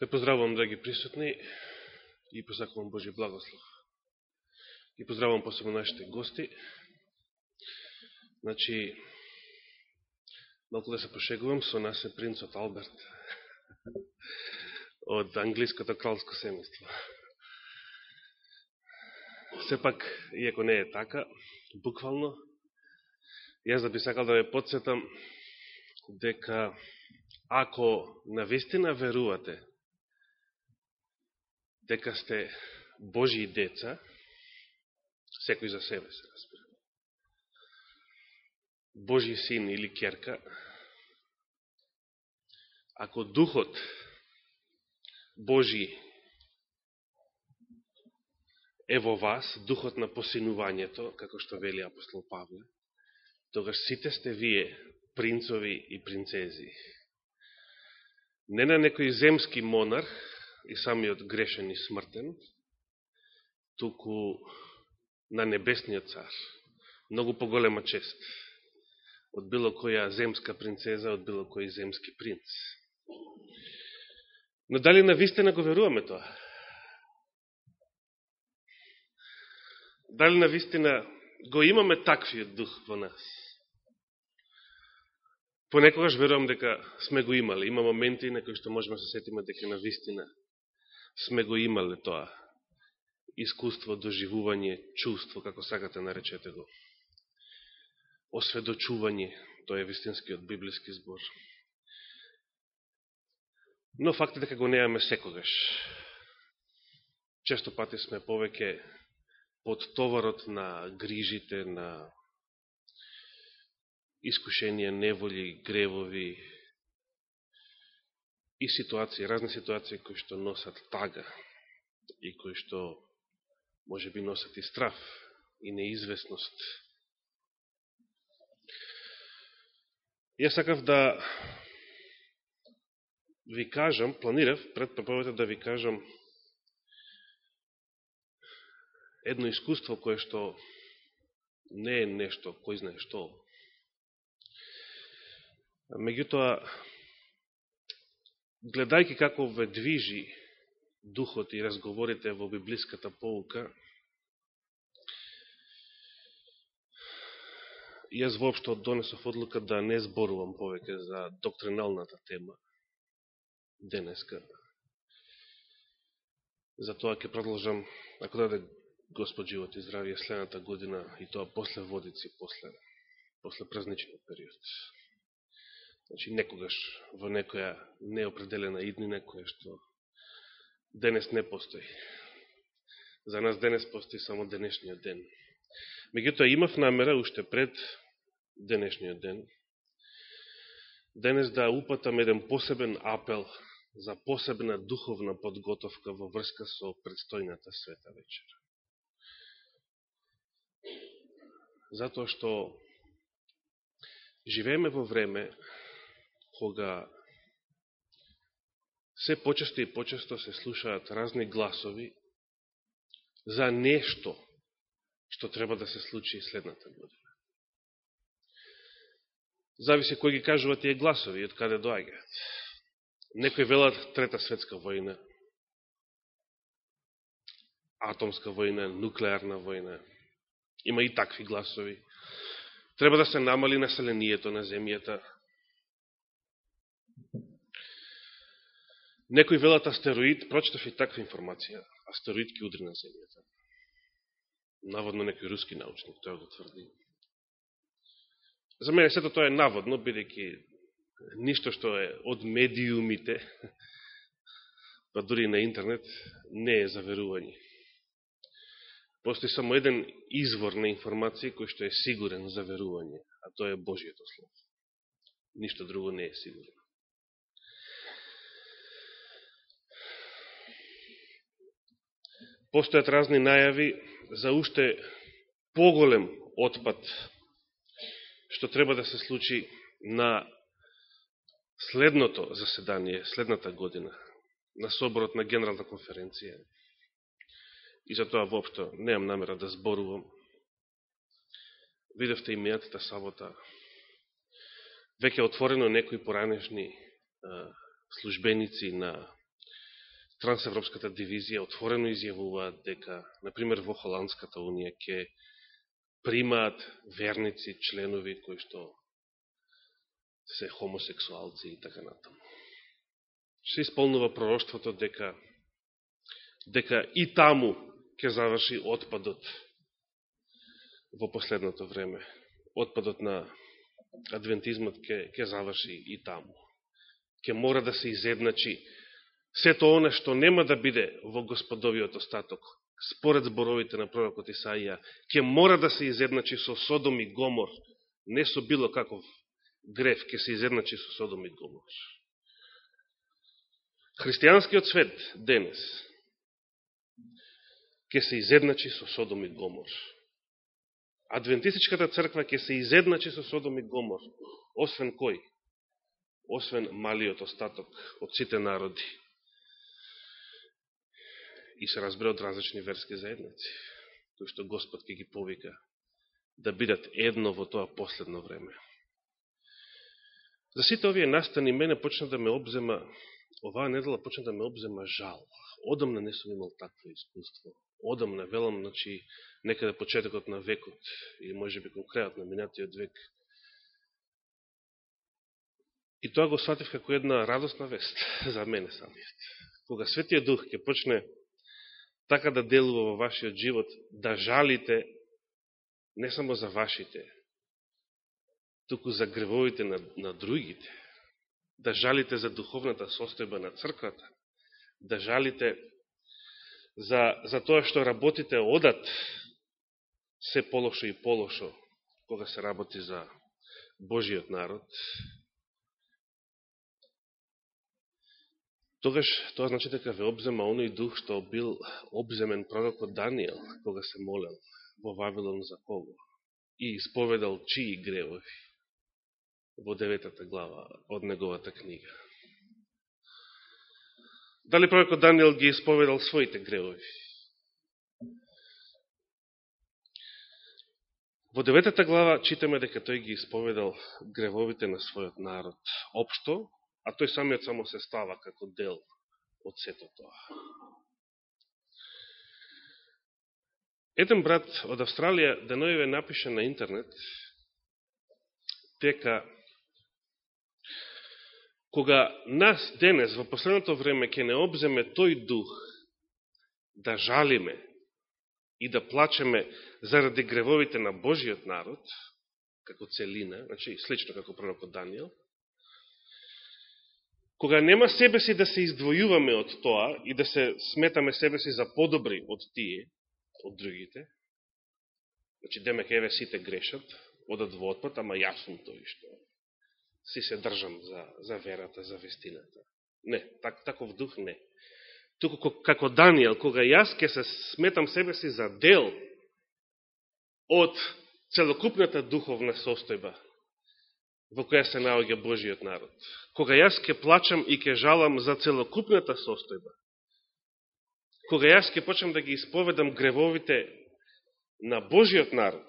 Ве поздравувам, драги присутни, и посакувам Божи благослов. И поздравувам посебно нашите гости. Значи, малко да се пошегувам, со нас е принцот Алберт од англиското кралско семејство. Сепак, иако не е така, буквално, јас да би сакал да ве подсетам дека ако навистина верувате дека сте Божии деца, секој за себе се разбира. Божи син или керка, ако духот Божи е во вас, духот на посинувањето, како што вели апостол Павле, тогаш сите сте вие принцови и принцези. Не на некој земски монарх, и самиот грешен и смртен, туку на небесниот цар. Многу поголема чест од било која земска принцеза, од било кој земски принц. Но дали на вистина го веруваме тоа? Дали на вистина го имаме таквиот дух во нас? Понекогаш верувам дека сме го имали. Има моменти на кои што можеме да се сетиме дека на вистина сме го имале тоа искуство, доживување, чувство, како сакате наречете го. Осведочување, тоа е вистинскиот библиски збор. Но факт е дека го неаме секогаш. Често пати сме повеќе под товарот на грижите, на искушенија, неволи, гревови, и ситуации, разни ситуации кои што носат тага и кои што може би носат и страф и неизвестност. Јас сакав да ви кажам, планирав пред проповета да ви кажам едно искуство кое што не е нешто, кој знае што. Меѓутоа, гледајќи како ве движи духот и разговорите во библиската поука, јас воопшто донесов одлука да не зборувам повеќе за доктриналната тема денеска. Затоа ќе продолжам, ако даде Господ живот и здравје следната година и тоа после водици, после, после празничниот период. Значи, некогаш во некоја неопределена иднина, која што денес не постои. За нас денес постои само денешниот ден. Меѓутоа, имав намера, уште пред денешниот ден, денес да упатам еден посебен апел за посебна духовна подготовка во врска со предстојната света вечера. Затоа што живееме во време кога се почесто и почесто се слушаат разни гласови за нешто што треба да се случи следната година. Зависи кој ги кажува тие гласови и од каде доаѓаат. Некои велат Трета светска војна, атомска војна, нуклеарна војна. Има и такви гласови. Треба да се намали населението на земјата, Некој велат астероид, прочитав и таква информација, астероид ки удри на земјата. Наводно некој руски научник, тоа го тврди. За мене сето тоа е наводно, бидејќи ништо што е од медиумите, па дури на интернет, не е заверување. Постои само еден извор на информација кој што е сигурен за верување, а тоа е Божијето Слово. Ништо друго не е сигурно. Постојат разни најави за уште поголем отпад што треба да се случи на следното заседание, следната година, на соборот на Генерална конференција. И за тоа воопшто неам намера да зборувам. Видевте и сабота. Веќе отворено некои поранешни службеници на трансевропската дивизија отворено изјавуваат дека, например, во Холандската унија ќе примаат верници, членови кои што се хомосексуалци и така натаму. Се исполнува пророштвото дека дека и таму ќе заврши отпадот во последното време. Отпадот на адвентизмот ќе, ќе заврши и таму. Ке мора да се изедначи сето оне што нема да биде во господовиот остаток, според зборовите на пророкот Исаија, ќе мора да се изедначи со Содом и Гомор, не со било каков греф, ќе се изедначи со Содом и Гомор. Христијанскиот свет денес ќе се изедначи со Содом и Гомор. Адвентистичката црква ќе се изедначи со Содом и Гомор, освен кој? Освен малиот остаток од сите народи. И се разбере од различни верски заедници, кои што Господ ќе ги повика да бидат едно во тоа последно време. За сите овие настани мене почна да ме обзема, оваа недела почна да ме обзема жал. Одамна не сум имал такво искуство одамна, велам, значи, некаде почетокот на векот, или може би конкретно на минатиот век. И тоа го сватив како една радостна вест за мене самиот. Кога Светиот Дух ќе почне така да делува во вашиот живот, да жалите не само за вашите, туку за гревовите на, на другите, да жалите за духовната состојба на црквата, да жалите за, за тоа што работите одат се полошо и полошо кога се работи за Божиот народ, тогаш тоа значи дека ве обзема оној дух што бил обземен пророкот Данијел кога се молел во Вавилон за кого и исповедал чии гревови во деветата глава од неговата книга. Дали пророкот Данијел ги исповедал своите гревови? Во деветата глава читаме дека тој ги исповедал гревовите на својот народ општо, а тој самиот само се става како дел од сето тоа. Еден брат од Австралија денојеве напиша на интернет дека кога нас денес, во последното време, ќе не обземе тој дух да жалиме и да плачеме заради гревовите на Божиот народ, како целина, значи слично како пророкот Данијел, кога нема себе си да се издвојуваме од тоа и да се сметаме себе си за подобри од тие, од другите, значи демек еве сите грешат, одат во отпад, ама јас сум тој што си се држам за, за верата, за вестината. Не, так, таков дух не. Туку како Данијел, кога јас ке се сметам себе си за дел од целокупната духовна состојба во која се наоѓа Божиот народ. Кога јас ке плачам и ке жалам за целокупната состојба, кога јас ке почнам да ги исповедам гревовите на Божиот народ,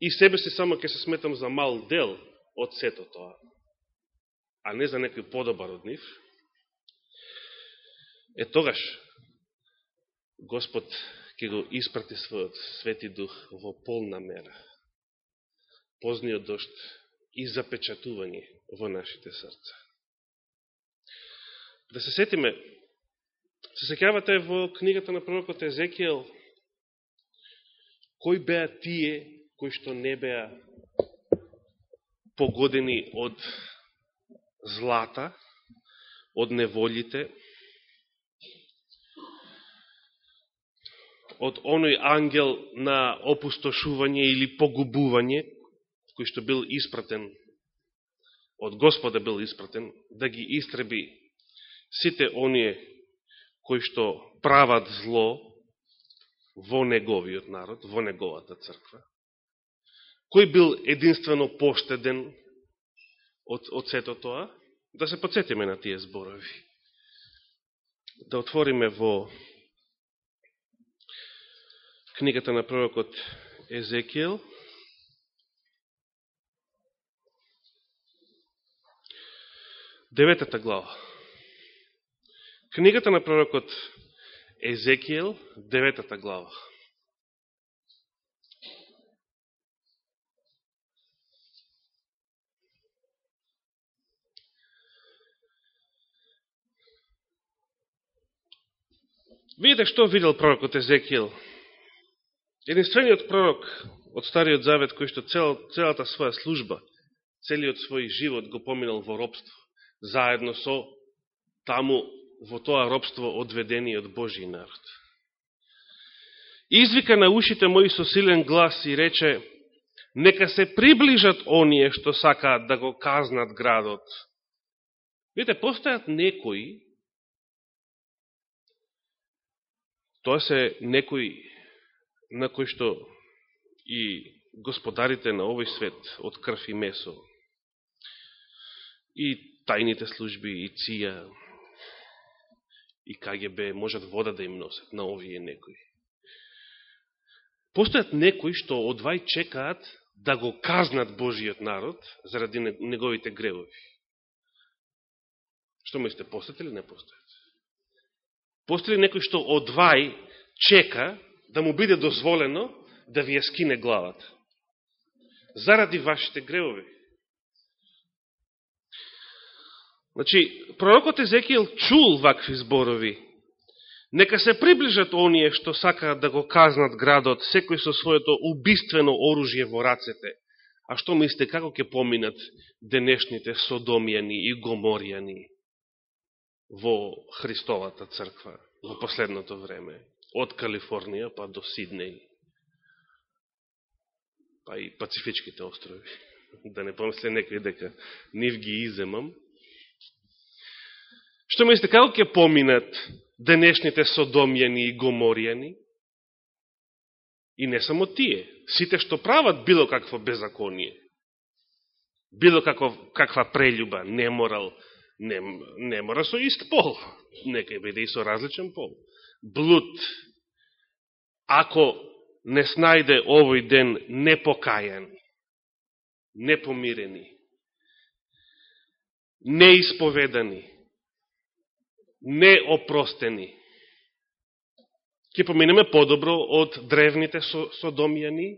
и себе си само ке се сметам за мал дел од сето тоа, а не за некој подобар од нив, е тогаш Господ ќе го испрати својот свети дух во полна мера, позниот дошт и запечатување во нашите срца. Да се сетиме, се секјавате во книгата на пророкот Езекијел, кои беа тие кои што не беа погодени од злата, од неволите, од оној ангел на опустошување или погубување, кој што бил испратен, од Господа бил испратен, да ги истреби сите оние кои што прават зло во неговиот народ, во неговата црква. Кој бил единствено поштеден од, од сето тоа? Да се подсетиме на тие зборови. Да отвориме во книгата на пророкот Езекиел. Деветата глава. Книгата на пророкот Езекиел, деветата глава. Видите што видел пророкот Езекиел. Единствениот пророк од Стариот Завет, кој што цел, целата своја служба, целиот свој живот го поминал во робство, заедно со таму во тоа робство одведени од Божи народ. Извика на ушите мои со силен глас и рече, нека се приближат оние што сакаат да го казнат градот. Видите, постојат некои Тоа се некои на кои што и господарите на овој свет од крв и месо, и тајните служби, и ЦИА, и КГБ можат вода да им носат на овие некои. Постојат некои што одвај чекаат да го казнат Божиот народ заради неговите гревови. Што мислите, постојат или не постојат? Постои некој што одвај чека да му биде дозволено да ви ја скине главата. Заради вашите гревови. Значи, пророкот Езекијел чул вакви зборови. Нека се приближат оние што сакаат да го казнат градот, секој со своето убиствено оружје во рацете. А што мислите, како ќе поминат денешните содомијани и гоморијани? во Христовата црква во последното време, од Калифорнија па до Сиднеј, па и Пацифичките острови. Да не помисле некој дека нив ги иземам. Што мислите, како ќе поминат денешните Содомјани и Гоморијани? И не само тие, сите што прават било какво беззаконие, било како, каква прелюба, неморал, Не, не мора со ист пол. Нека биде и со различен пол. Блуд. Ако не снајде овој ден непокајан, непомирени, неисповедани, неопростени, Ке поминеме подобро од древните содомијани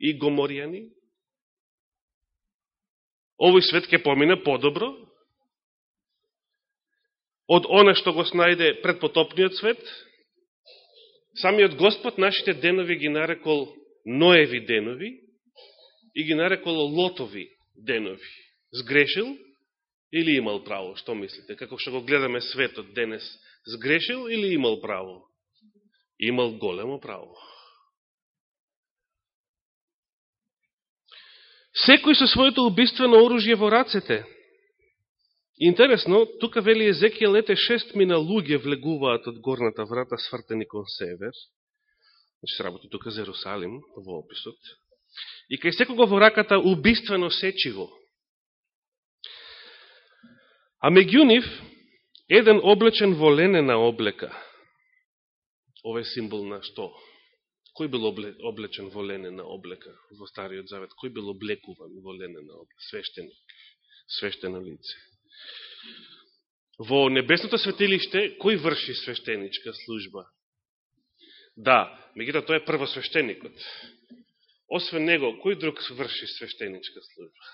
и гоморијани. Овој свет ќе помине подобро од оне што го снајде предпотопниот свет, самиот Господ нашите денови ги нарекол Ноеви денови и ги нарекол Лотови денови. Сгрешил или имал право? Што мислите? Како што го гледаме светот денес, сгрешил или имал право? Имал големо право. Секој со своето убиствено оружје во рацете, Интересно, тука вели Езекијел, ете шест мина луѓе влегуваат од горната врата свртени кон север. Значи се работи тука за Ерусалим во описот. И кај секого во раката убиствено сечиво. А меѓу нив, еден облечен во ленена облека. Ова е символ на што? Кој бил облечен во ленена облека во Стариот Завет? Кој бил облекуван во ленена облека? Свештеник. Свештено лице. Во небесното светилиште, кој врши свештеничка служба? Да, мегуто тој е првосвештеникот. Освен него, кој друг врши свештеничка служба?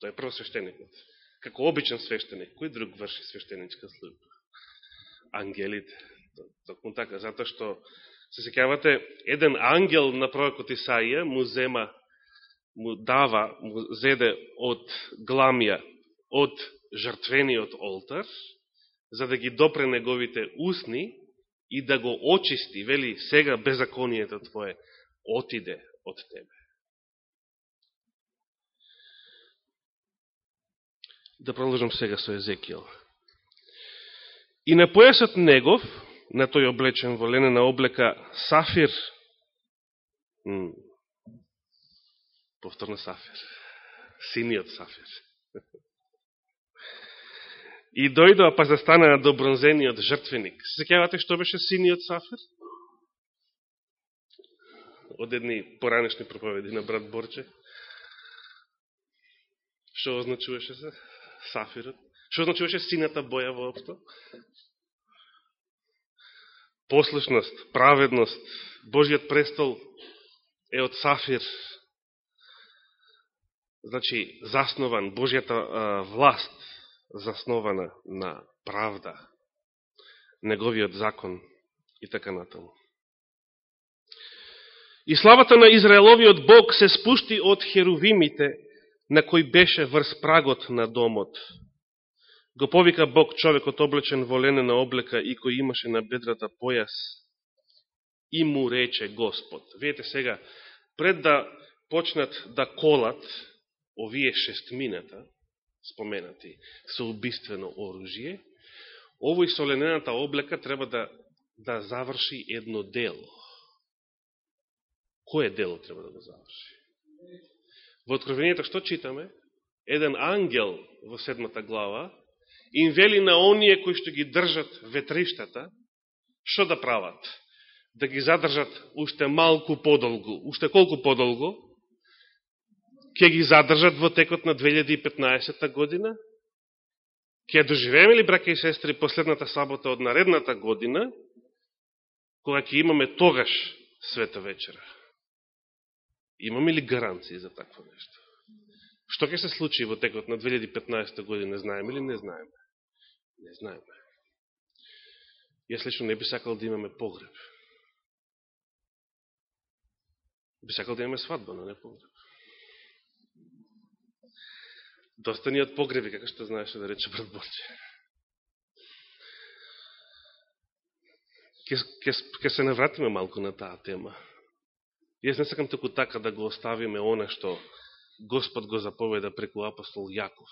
Тој е првосвештеникот. Како обичен свештеник, кој друг врши свештеничка служба? Ангелите. Токму така, затоа што се секавате, еден ангел на пророкот Исаија му зема, му дава, му зеде од гламија, од жртвениот олтар, за да ги допре неговите усни и да го очисти, вели, сега беззаконијето твое отиде од тебе. Да продолжам сега со Езекијал. И на појасот негов, на тој облечен во ленена облека, сафир, повторно сафир, синиот сафир, и дојдоа па застанаа до бронзениот жртвеник. Се секјавате што беше синиот сафир? Од едни поранешни проповеди на брат Борче. Што означуваше се? Сафирот. Што значуваше сината боја воопшто? послушност, праведност. Божиот престол е од сафир. Значи, заснован, Божијата а, власт заснована на правда, неговиот закон и така натаму. И славата на Израеловиот Бог се спушти од херувимите, на кој беше врз прагот на домот. Го повика Бог човекот облечен во ленена облека и кој имаше на бедрата појас и му рече Господ. Видете сега, пред да почнат да колат овие шестмината, споменати, со убиствено оружие, овој со ленената облека треба да, да заврши едно дело. Кое дело треба да го заврши? Во Откровението што читаме? Еден ангел во седмата глава им вели на оние кои што ги држат ветриштата, што да прават? Да ги задржат уште малку подолгу. Уште колку подолгу? Ке ги задржат во текот на 2015 година? Ке доживееме ли, браке и сестри, последната сабота од наредната година, кога ќе имаме тогаш света вечера? Имаме ли гаранции за такво нешто? Што ќе се случи во текот на 2015 година, знаеме ли? Не знаеме. Не знаеме. Јас лично не би сакал да имаме погреб. Би сакал да имаме свадба, но не погреб. Доста ни од погреби, како што знаеше да рече брат Борче. Ке се навратиме малку на таа тема. Јас не сакам току така да го оставиме оне што Господ го заповеда преку апостол Јаков.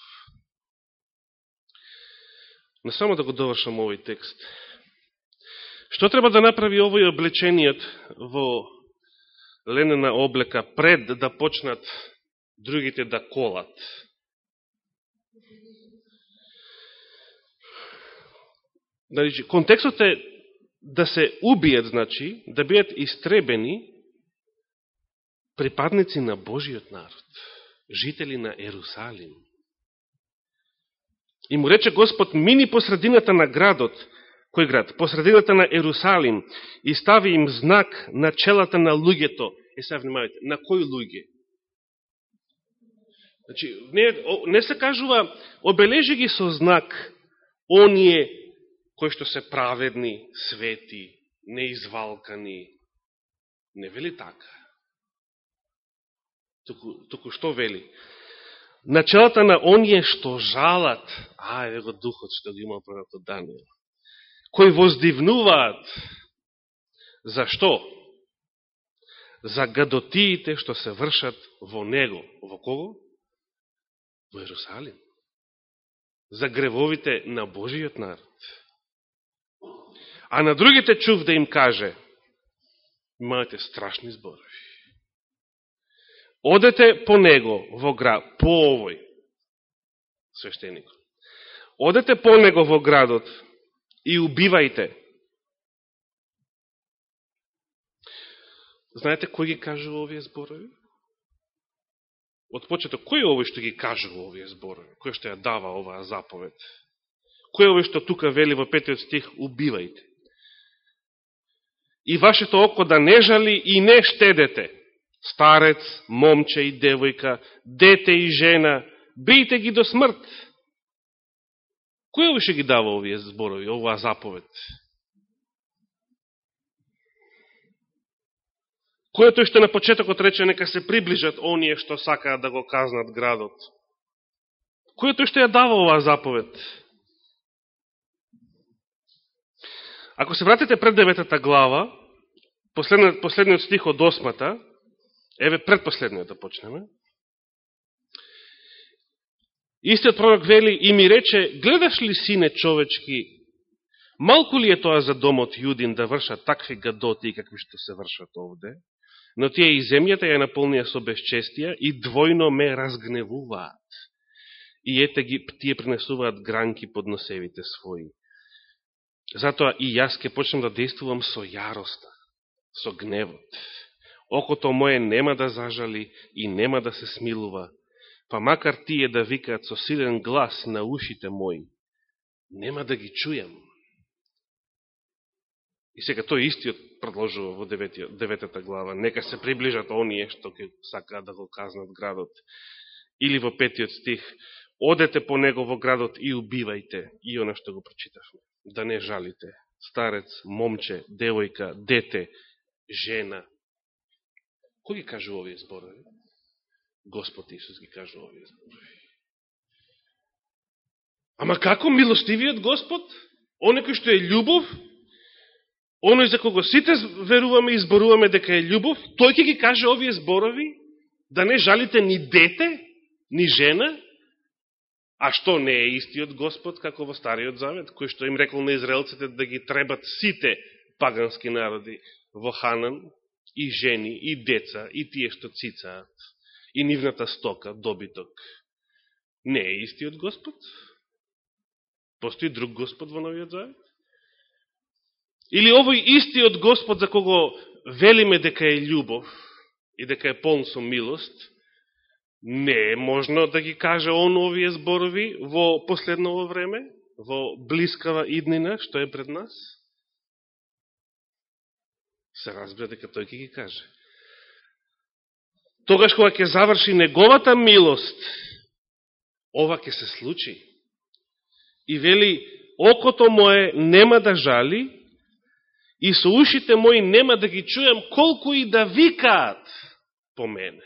Но само да го довршам овој текст. Што треба да направи овој облечениот во ленена облека пред да почнат другите да колат? Значи, контекстот е да се убијат, значи, да бидат истребени припадници на Божиот народ, жители на Ерусалим. И му рече Господ, мини по средината на градот, кој град? По средината на Ерусалим и стави им знак на челата на луѓето. Е, сега внимавайте, на кој луѓе? Значи, не, не се кажува, обележи ги со знак оние кои што се праведни, свети, неизвалкани. Не вели така. Туку, току што вели? Началата на оние што жалат, а, е го духот што го имал пророкот Данијел, кои воздивнуваат, за што? За гадотиите што се вршат во него. Во кого? Во Иерусалим. За гревовите на Божиот народ. А на другите чув да им каже, имате страшни зборови. Одете по него во град, по овој свештеник. Одете по него во градот и убивајте. Знаете кој ги кажува овие зборови? Од почеток, кој е овој што ги кажува овие зборови? Кој што ја дава оваа заповед? Кој е овој што тука вели во петиот стих убивајте? И вашето око да не жали и не штедете старец, момче и девојка, дете и жена, бијте ги до смрт. Кој овој ги дава овие зборови, оваа заповед? Кој тој што на почетокот рече нека се приближат оние што сакаат да го казнат градот? Кој тој што ја дава оваа заповед? Ако се вратите пред деветата глава, последниот, последниот стих од осмата, Еве предпоследниот да почнеме. Истиот пророк вели и ми рече, гледаш ли сине човечки, малку ли е тоа за домот Јудин да вршат такви гадоти какви што се вршат овде, но тие и земјата ја наполнија со безчестија и двојно ме разгневуваат. И ете ги, тие принесуваат гранки под носевите своји. Затоа и јас ке почнем да действувам со јароста, со гневот окото моје нема да зажали и нема да се смилува, па макар тие да викаат со силен глас на ушите мои, нема да ги чујам. И сега тој истиот продолжува во деветата глава. Нека се приближат оние што ќе сакаат да го казнат градот. Или во петиот стих, одете по него во градот и убивајте. И оно што го прочитавме. Да не жалите. Старец, момче, девојка, дете, жена. Кој ги кажува овие зборови? Господ Исус ги кажува овие зборови. Ама како милостивиот Господ? Оне кој што е љубов, оној за кого сите веруваме и зборуваме дека е љубов, тој ќе ги каже овие зборови, да не жалите ни дете, ни жена, а што не е истиот Господ, како во Стариот Завет, кој што им рекол на израелците да ги требат сите пагански народи во Ханан, и жени, и деца, и тие што цицаат, и нивната стока, добиток. Не е истиот Господ? Постои друг Господ во Новиот Завет? Или овој истиот Господ за кого велиме дека е љубов и дека е полн со милост, не е можно да ги каже он овие зборови во последново време, во блискава иднина, што е пред нас? Се разбира дека тој ќе ги каже. Тогаш кога ќе заврши неговата милост, ова ќе се случи. И вели, окото мое нема да жали, и со ушите мои нема да ги чуем колку и да викаат по мене.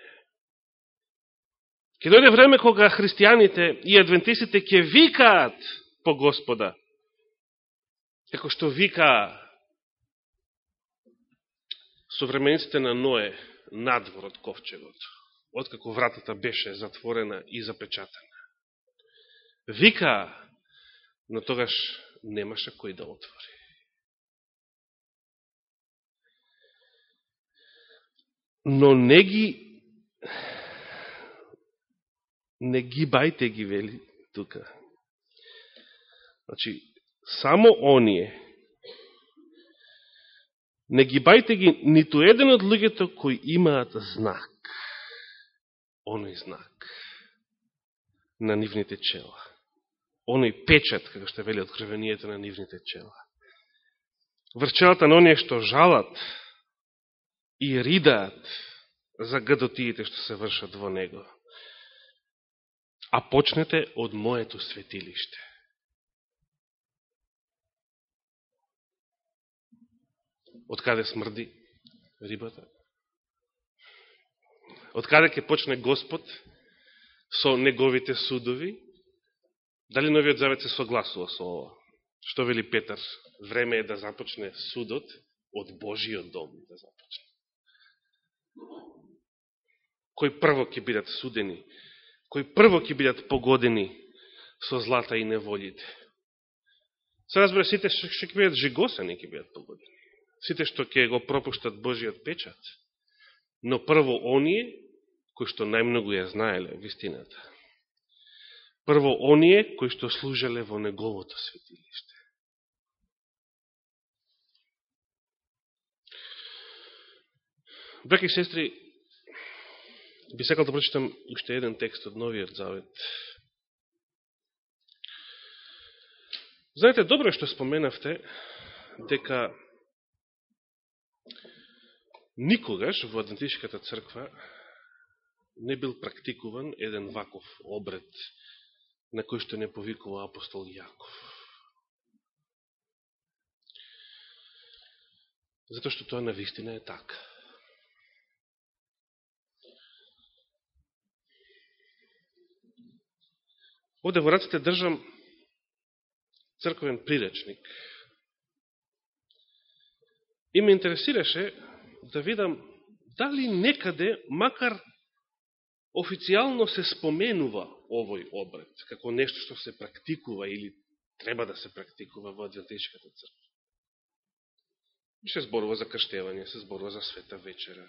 Ке дојде време кога христијаните и адвентистите ќе викаат по Господа, како што вика современиците на Ное надвор од ковчегот, откако вратата беше затворена и запечатана. Вика, но тогаш немаше кој да отвори. но не ги не ги бајте ги вели тука. Значи, само оние не ги бајте ги ниту еден од луѓето кои имаат знак. Оној знак на нивните чела. Оној печат, како што вели откровението на нивните чела. Врчелата на оние што жалат, и ридаат за гадотиите што се вршат во него. А почнете од моето светилиште. Од каде смрди рибата? Од каде ќе почне Господ со неговите судови? Дали Новиот Завет се согласува со ова? Што вели Петар? Време е да започне судот од Божиот дом да започне Кој прво ќе бидат судени, Кој прво ќе бидат погодени со злата и неволите. Се разбира, сите што ќе бидат жигосани ќе бидат погодени. Сите што ќе го пропуштат Божиот печат. Но прво оние, кои што најмногу ја знаеле вистината. Прво оние, кои што служеле во Неговото светилиште. Браки и сестри, би сакал да прочитам уште еден текст од Новиот Завет. Знаете, добро што споменавте дека никогаш во Адвентишката црква не бил практикуван еден ваков обред на кој што не повикува апостол Јаков. Зато што тоа на вистина е така. Овде во раците држам црковен приречник. И ме интересираше да видам дали некаде, макар официјално се споменува овој обред, како нешто што се практикува или треба да се практикува во Адвентичката црква. Се зборува за крштевање, се зборува за света вечера.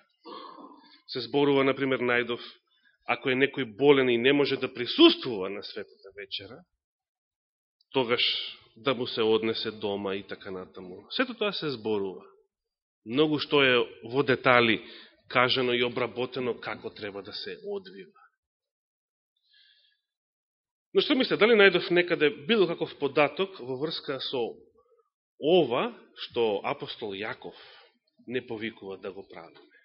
Се зборува, например, најдов ако е некој болен и не може да присуствува на светата вечера, тогаш да му се однесе дома и така натаму. Сето тоа се зборува. Многу што е во детали кажано и обработено како треба да се одвива. Но што мисле, дали најдов некаде било каков податок во врска со ова што апостол Јаков не повикува да го правиме.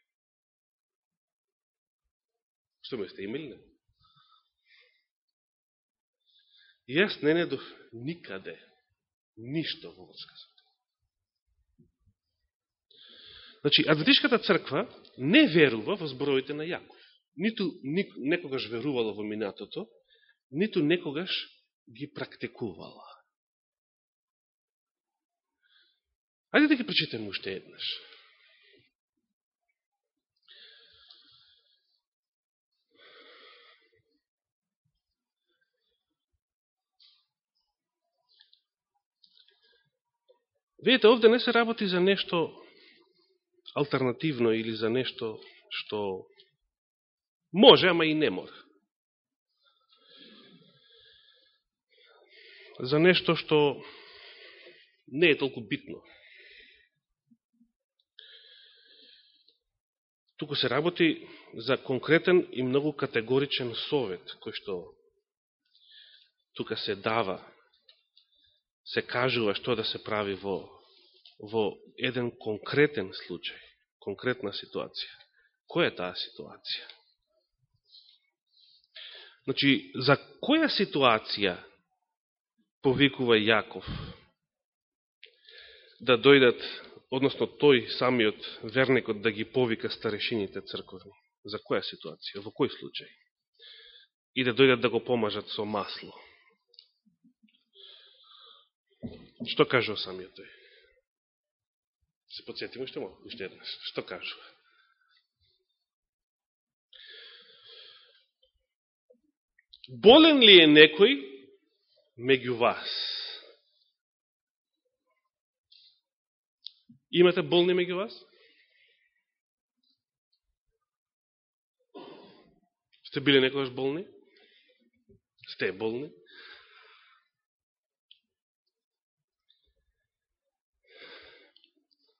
Што ме има ли Не? Јас не недов никаде, ништо во врска со тоа. Значи, Адвентишката црква не верува во зборовите на Јаков. Ниту некогаш верувала во минатото, ниту некогаш ги практикувала. Ајде да ги прочитаме уште еднаш. Видите, овде не се работи за нешто алтернативно или за нешто што може, ама и не мора. За нешто што не е толку битно. Туку се работи за конкретен и многу категоричен совет, кој што тука се дава се кажува што да се прави во, во еден конкретен случај, конкретна ситуација. Која е таа ситуација? Значи, за која ситуација повикува Јаков да дојдат, односно тој самиот верникот да ги повика старешините црковни? За која ситуација? Во кој случај? И да дојдат да го помажат со масло? Што кажа самиот тој? Се подсетиме што му, уште еднаш. Што кажува? Болен ли е некој меѓу вас? Имате болни меѓу вас? Сте биле некојаш болни? Сте болни?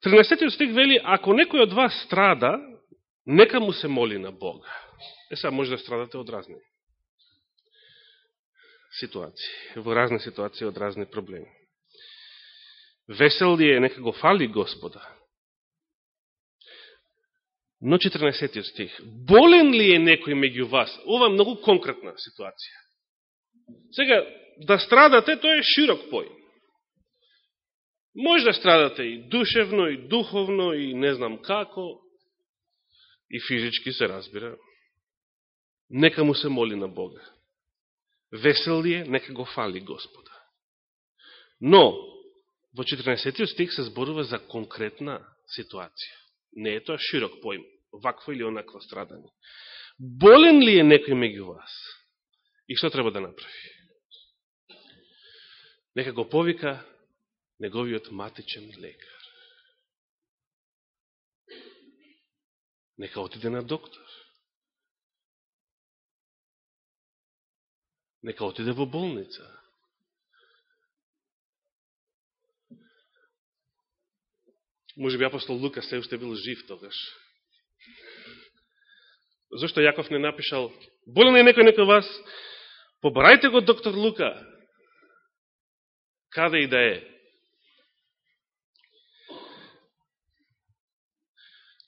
13 стих вели, ако некој од вас страда, нека му се моли на Бога. Е, сега може да страдате од разни ситуации, во разни ситуации од разни проблеми. Весел ли е, нека го фали Господа. Но 14 стих. Болен ли е некој меѓу вас? Ова е многу конкретна ситуација. Сега, да страдате, тоа е широк поим. Може да страдате и душевно, и духовно, и не знам како, и физички се разбира. Нека му се моли на Бога. Весел ли е, нека го фали Господа. Но, во 14 стих се зборува за конкретна ситуација. Не е тоа широк поим, вакво или онакво страдање. Болен ли е некој меѓу вас? И што треба да направи? Нека го повика неговиот матичен лекар. Нека отиде на доктор. Нека отиде во болница. Може би апостол Лука се уште бил жив тогаш. Зошто Јаков не напишал, болен е некој некој вас, побарајте го доктор Лука, каде и да е,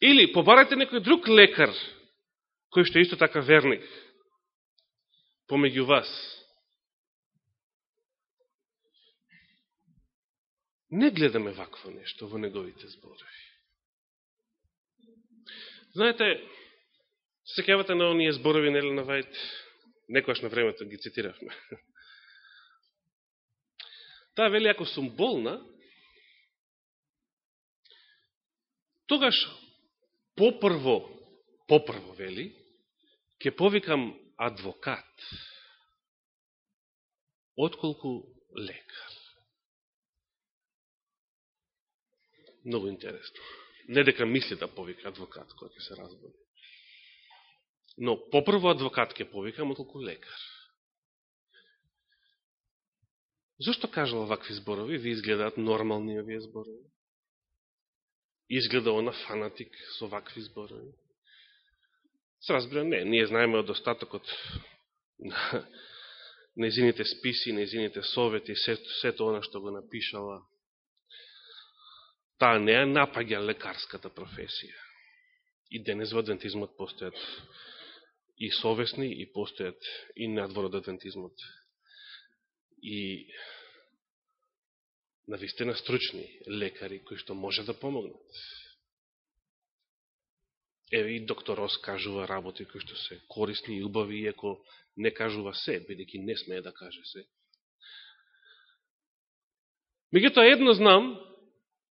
Или побарате некој друг лекар, кој што е исто така верник, помеѓу вас. Не гледаме вакво нешто во неговите зборови. Знаете, секавате на оние зборови на Елена Вајт, некојаш на времето ги цитиравме. Таа вели, ако сум болна, тогаш попрво, попрво, вели, ќе повикам адвокат, отколку лекар. Много интересно. Не дека мисли да повика адвокат кој ќе се разбори. Но попрво адвокат ќе повикам отколку лекар. Зошто кажала вакви зборови? Ви изгледаат нормални овие зборови? Изгледа она фанатик со вакви зборови. Се разбира, не, ние знаеме од остатокот на незините списи, незините совети, сето, сето она што го напишала. таа не ја напаѓа лекарската професија. И денес во адвентизмот постојат и совесни, и постојат и надвор од адвентизмот. И навистина стручни лекари кои што може да помогнат. Еве и доктор Рос кажува работи кои што се корисни и убави, иако не кажува се, бидеќи не смее да каже се. Меѓутоа едно знам,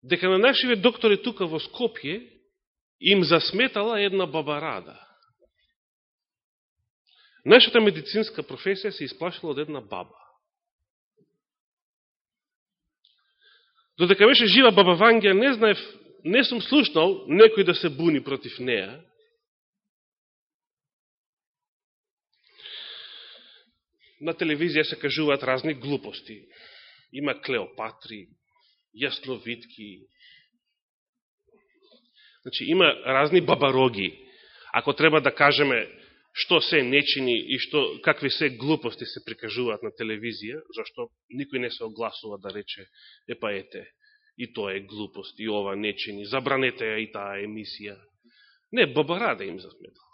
дека на нашиве доктори тука во Скопје им засметала една бабарада. Нашата медицинска професија се исплашила од една баба. Додека беше жива баба Вангија, не знаев не сум слушнал некој да се буни против неа. На телевизија се кажуваат разни глупости. Има Клеопатри, Јасловитки. Значи, има разни бабароги. Ако треба да кажеме што се нечини и што, какви се глупости се прикажуваат на телевизија, зашто никој не се огласува да рече, епа ете, и тоа е глупост, и ова нечини. забранете ја и таа емисија. Не, бабарада им засметал.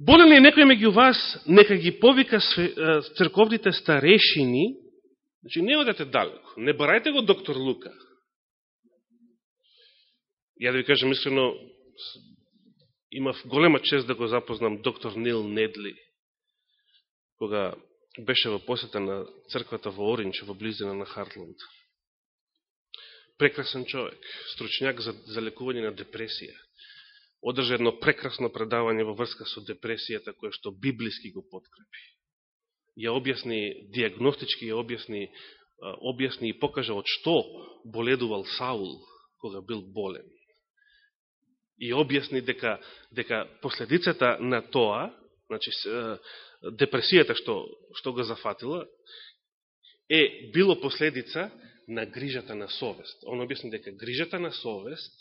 Болен ли некој меѓу вас, нека ги повика црковните старешини, значи не одете далеко, не барајте го доктор Лука. Ја да ви кажем искрено, имав голема чест да го запознам доктор Нил Недли, кога беше во посета на црквата во Оринч, во близина на Хартланд. Прекрасен човек, стручњак за, за лекување на депресија. Одржа едно прекрасно предавање во врска со депресијата, кое што библиски го подкрепи. Ја објасни диагностички, ја објасни, објасни и покажа од што боледувал Саул кога бил болен. И објасни дека, дека последицата на тоа, значи депресијата што, што го зафатила, е било последица на грижата на совест. Он објасни дека грижата на совест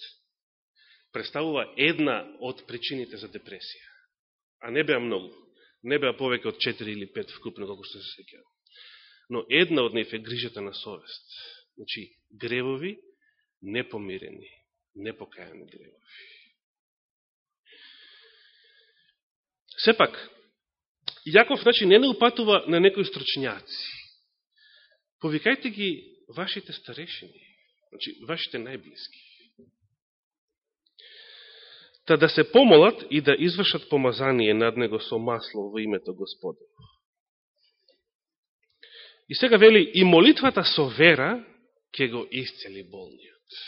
представува една од причините за депресија. А не беа многу. Не беа повеќе од 4 или 5 вкупно, колко што се секјава. Но една од нив е грижата на совест. Значи, гревови непомирени, непокајани гревови. Сепак, Јаков, значи, не наупатува на некои стручњаци. Повикајте ги вашите старешини, значи, вашите најблиски. Та да се помолат и да извршат помазание над него со масло во името Господово. И сега вели, и молитвата со вера ќе го исцели болниот.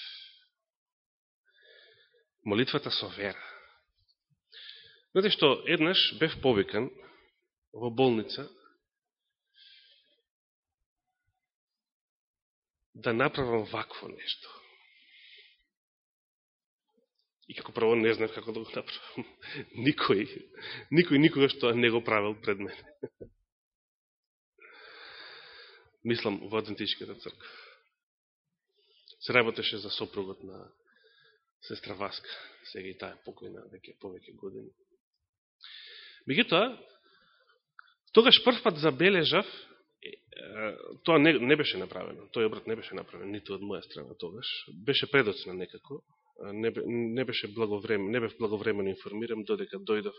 Молитвата со вера. Знаете што, еднаш бев повикан во болница да направам вакво нешто. И како право не знам како да го направам. Никој, никој никога што не го правил пред мене. Мислам во Адвентичката црква. Се работеше за сопругот на сестра Васка. Сега и таа покојна веќе повеќе години. Меѓутоа, Тогаш прв пат забележав, тоа не, не беше направено, тој обрат не беше направен, ниту од моја страна тогаш, беше предоцна некако, не, не беше благовремен, не бев благовремено информиран, додека дојдов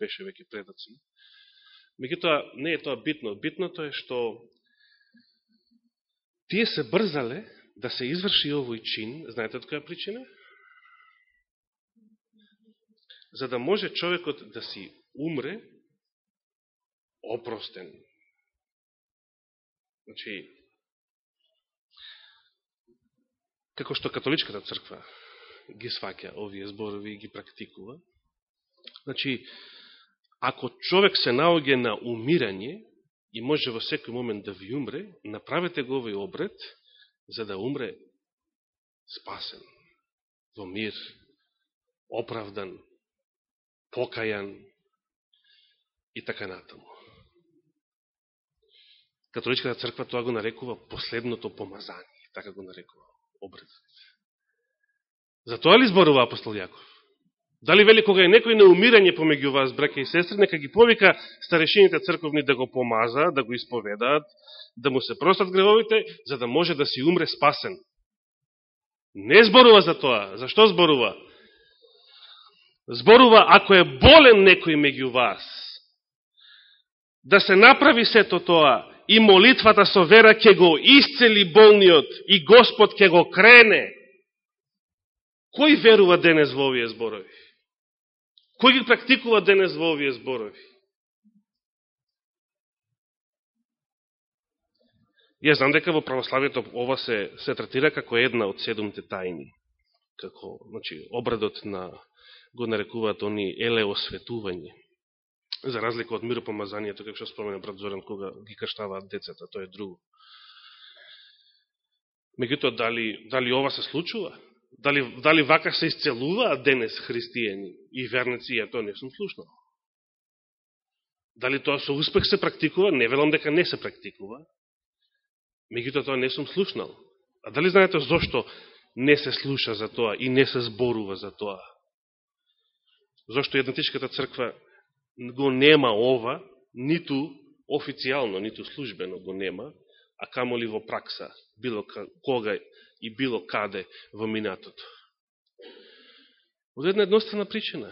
беше веќе предоцна. Меѓутоа, не е тоа битно. Битното е што тие се брзале да се изврши овој чин, знаете од која причина? За да може човекот да си умре опростен. Значи, како што католичката црква ги сваќа овие зборови и ги практикува, значи, ако човек се наоѓе на умирање и може во секој момент да ви умре, направете го овој обред за да умре спасен, во мир, оправдан, покајан и така натаму. Католичката црква тоа го нарекува последното помазание, така го нарекува обредот. За тоа ли зборува апостол Јаков? Дали вели кога е некој на умирање помеѓу вас, браке и сестри, нека ги повика старешините црковни да го помазаат, да го исповедаат, да му се простат гревовите, за да може да си умре спасен. Не зборува за тоа. Зашто зборува? Зборува, ако е болен некој меѓу вас, да се направи сето тоа и молитвата со вера ќе го исцели болниот и Господ ќе го крене. Кој верува денес во овие зборови? Кој ги практикува денес во овие зборови? Ја знам дека во православието ова се, се третира како една од седумте тајни. Како, значи, обрадот на, го нарекуваат они елеосветување. За разлика од миропомазанието, како што спомена брат Зоран, кога ги каштаваат децата, тоа е друго. Меѓутоа, дали, дали ова се случува? Дали, дали вака се исцелуваат денес христијани и верници, ја тоа не сум слушнал. Дали тоа со успех се практикува? Не велам дека не се практикува. Меѓутоа тоа не сум слушнал. А дали знаете зошто не се слуша за тоа и не се зборува за тоа? Зошто еднатичката црква го нема ова, ниту официјално, ниту службено го нема, а камоли во пракса, било кога и било каде во минатото. Од една едноставна причина,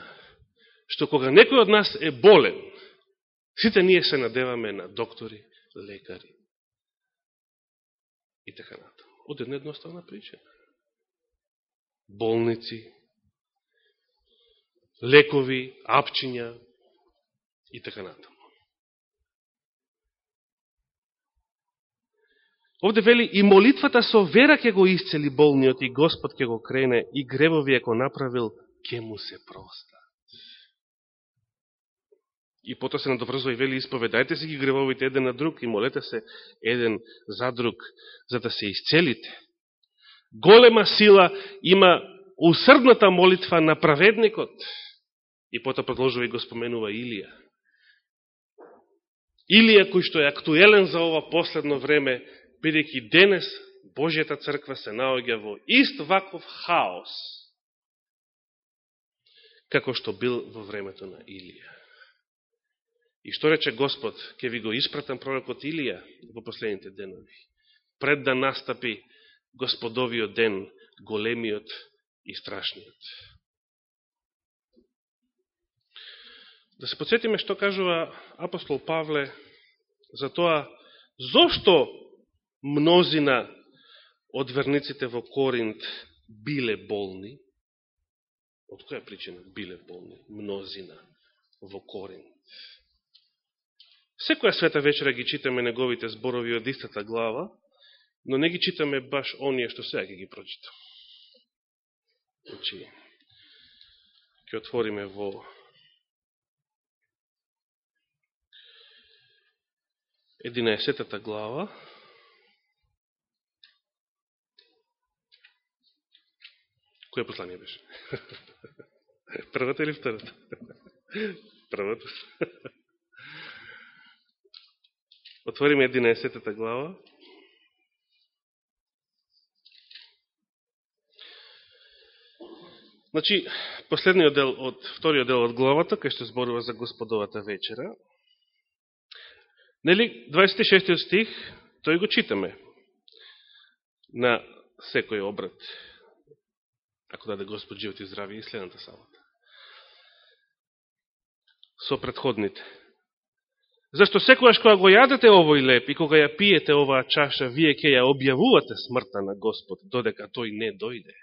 што кога некој од нас е болен, сите ние се надеваме на доктори, лекари и така натаму. Од една едноставна причина. Болници, лекови, апчиња и така натаму. Овде вели и молитвата со вера ќе го исцели болниот и Господ ќе го крене и гребови ако направил, ќе му се проста. И потоа се надоврзува и вели исповедајте си ги гревовите еден на друг и молете се еден за друг, за да се исцелите. Голема сила има усрдната молитва на праведникот. И потоа продолжува и го споменува Илија. Илија кој што е актуелен за ова последно време, бидејќи денес Божијата црква се наоѓа во ист ваков хаос, како што бил во времето на Илија. И што рече Господ, ке ви го испратам пророкот Илија во последните денови, пред да настапи Господовиот ден, големиот и страшниот. Да се подсетиме што кажува апостол Павле за тоа зошто мнозина од верниците во Коринт биле болни. Од која причина биле болни? Мнозина во Коринт. Секоја света вечера ги читаме неговите зборови од истата глава, но не ги читаме баш оние што сега ги прочитам. Значи, ќе отвориме во 11 глава, Која послание беше? Првата или втората? Првата. Отвориме 11 глава. Значи, последниот дел од вториот дел од главата, кај што зборува за Господовата вечера, Нели, 26 стих, тој го читаме на секој обрат, ако даде Господ живот и здравие и следната сабота. Со предходните. Зашто секојаш кога го јадете овој леп и кога ја пиете оваа чаша, вие ќе ја објавувате смртта на Господ, додека тој не дојде.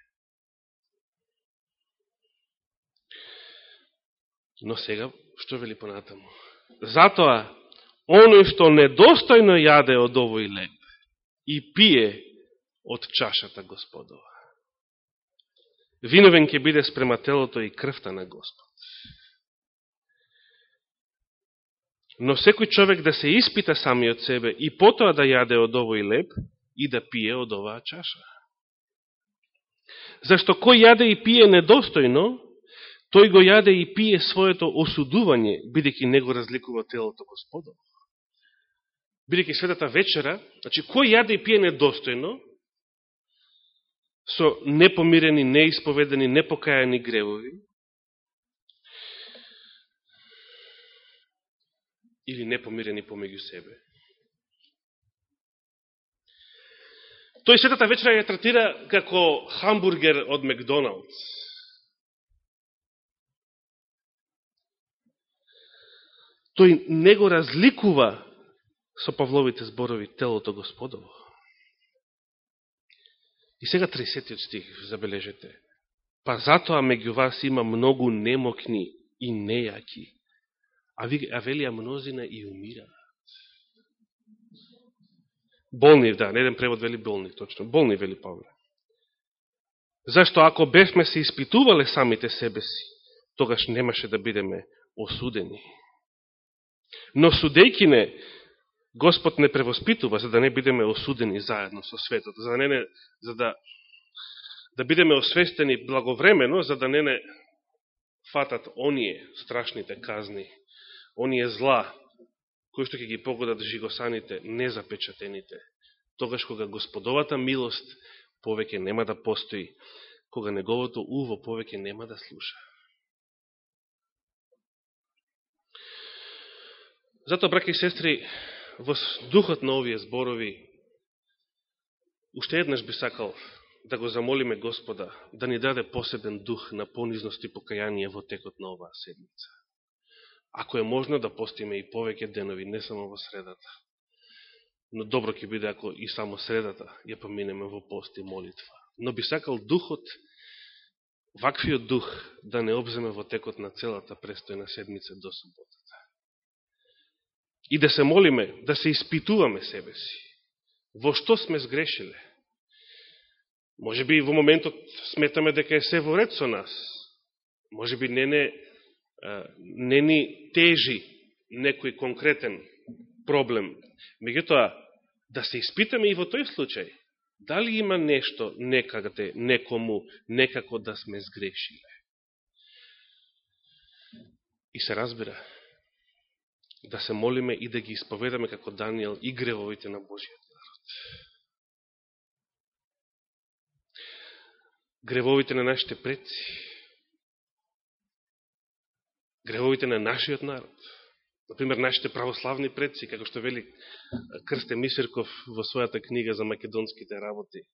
Но сега, што вели понатаму? Затоа, оној што недостојно јаде од овој леп и пие од чашата Господова. Виновен ќе биде спрема телото и крвта на Господ. Но секој човек да се испита самиот себе и потоа да јаде од овој леп и да пие од оваа чаша. Зашто кој јаде и пие недостојно, тој го јаде и пие своето осудување, бидеќи не го разликува телото Господово бидеќи светата вечера, значи, кој јаде и пие недостојно, со непомирени, неисповедени, непокаяни гревови, или непомирени помеѓу себе. Тој светата вечера ја тратира како хамбургер од Макдоналдс. Тој не го разликува со Павловите зборови телото Господово. И сега 30 стих, забележете. Па затоа меѓу вас има многу немокни и нејаки, а, ви, а велија мнозина и умираат. Болни, да, не еден превод вели болни, точно. Болни, вели Павле. Зашто ако бевме се испитувале самите себе си, тогаш немаше да бидеме осудени. Но судејки не, Господ не превоспитува за да не бидеме осудени заедно со светот, за да не, не за да да бидеме освестени благовремено, за да не не фатат оние страшните казни, оние зла, кои што ќе ги погодат жигосаните, незапечатените, тогаш кога Господовата милост повеќе нема да постои, кога неговото уво повеќе нема да слуша. Затоа браки и сестри, во духот на овие зборови, уште еднаш би сакал да го замолиме Господа да ни даде посебен дух на понизност и покаяние во текот на оваа седмица ако е можно да постиме и повеќе денови, не само во средата. Но добро ќе биде ако и само средата ја поминеме во пост и молитва. Но би сакал духот, ваквиот дух, да не обземе во текот на целата престојна седмица до субота. И да се молиме, да се испитуваме себе си. Во што сме сгрешиле? Може би во моментот сметаме дека е се во ред со нас. Може би не не не ни тежи некој конкретен проблем. Меѓутоа, да се испитаме и во тој случај, дали има нешто некаде, некому, некако да сме сгрешиле. И се разбира, да се молиме и да ги исповедаме како Данијел и гревовите на Божиот народ. Гревовите на нашите предци, гревовите на нашиот народ. Например, нашите православни предци, како што вели Крсте Мисерков во својата книга за македонските работи,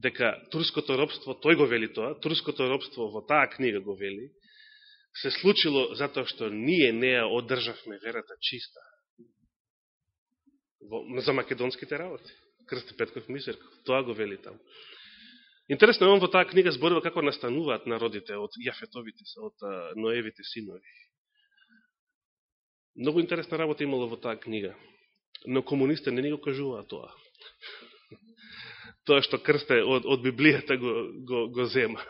дека турското робство, тој го вели тоа, турското робство во таа книга го вели, се случило затоа што ние неа одржавме верата чиста во, за македонските работи. Крсти Петков Мисерков, тоа го вели таму. Интересно е, он во таа книга зборува како настануваат народите од Јафетовите, од Ноевите синови. Многу интересна работа имало во таа книга. Но комунистите не ни го кажуваа тоа. тоа што крсте од, од Библијата го, го, го зема.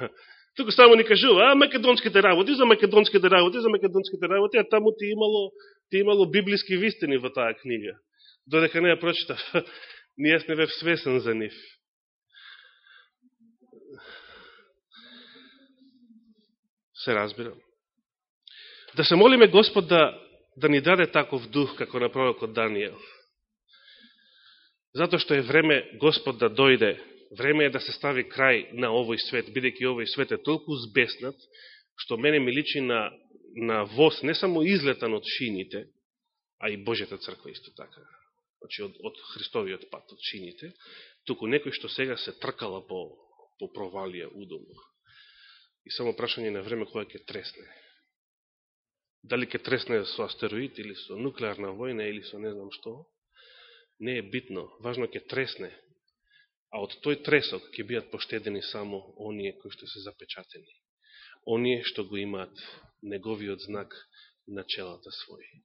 Туку само ни кажува, а македонските работи, за македонските работи, за македонските работи, а таму ти имало, ти имало библиски вистини во таа книга. Додека не ја прочитав, ни јас не бев свесен за нив. се разбира. Да се молиме Господ да, да ни даде таков дух, како на пророкот Данијел. Затоа што е време Господ да дојде, време е да се стави крај на овој свет, бидејќи овој свет е толку збеснат, што мене ми личи на, на воз, не само излетан од шините, а и Божјата црква исто така, значи од, од Христовиот пат, од шините, туку некој што сега се тркала по, по провалија удобно и само прашање на време која ќе тресне. Дали ќе тресне со астероид или со нуклеарна војна или со не знам што, не е битно. Важно ќе тресне. А од тој тресок ќе бидат поштедени само оние кои што се запечатени. Оние што го имаат неговиот знак на челата своји.